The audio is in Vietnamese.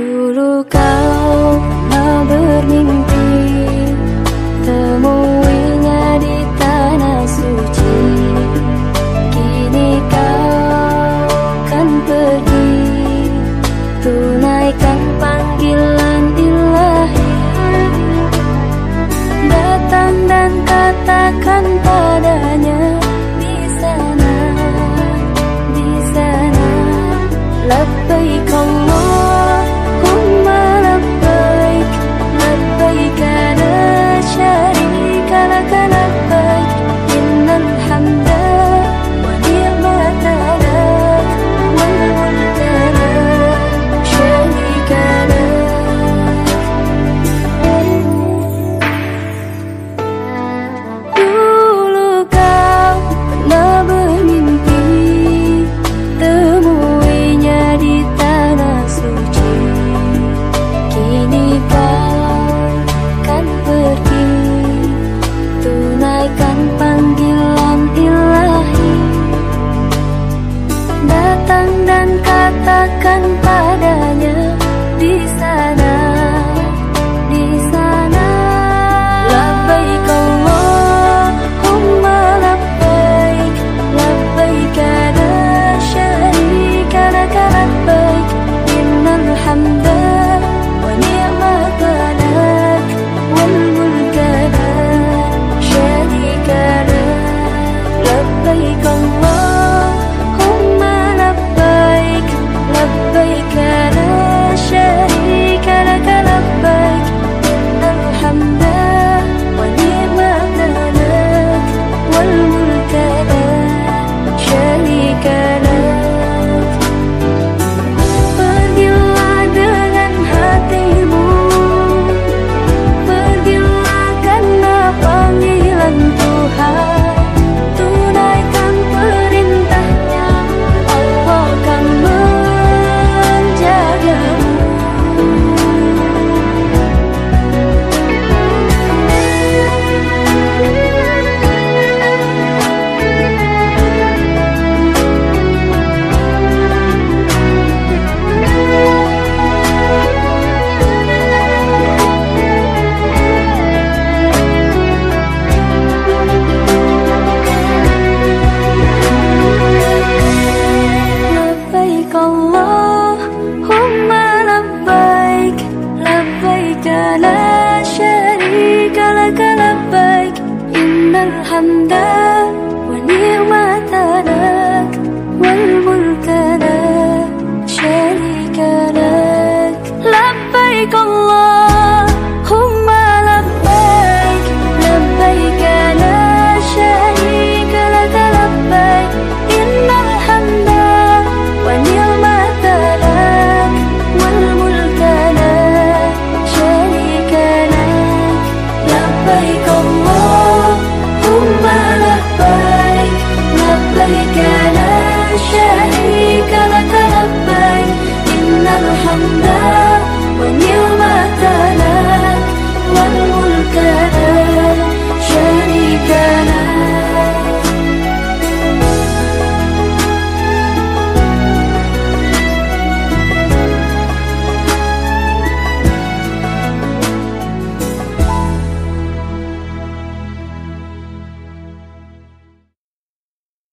珠穆朗玛。datang dan katakan padanya, di sana di sana. Labbaik Allahumma labbaik labbaik la syarika lak labbaik, innal hamda 狠狠的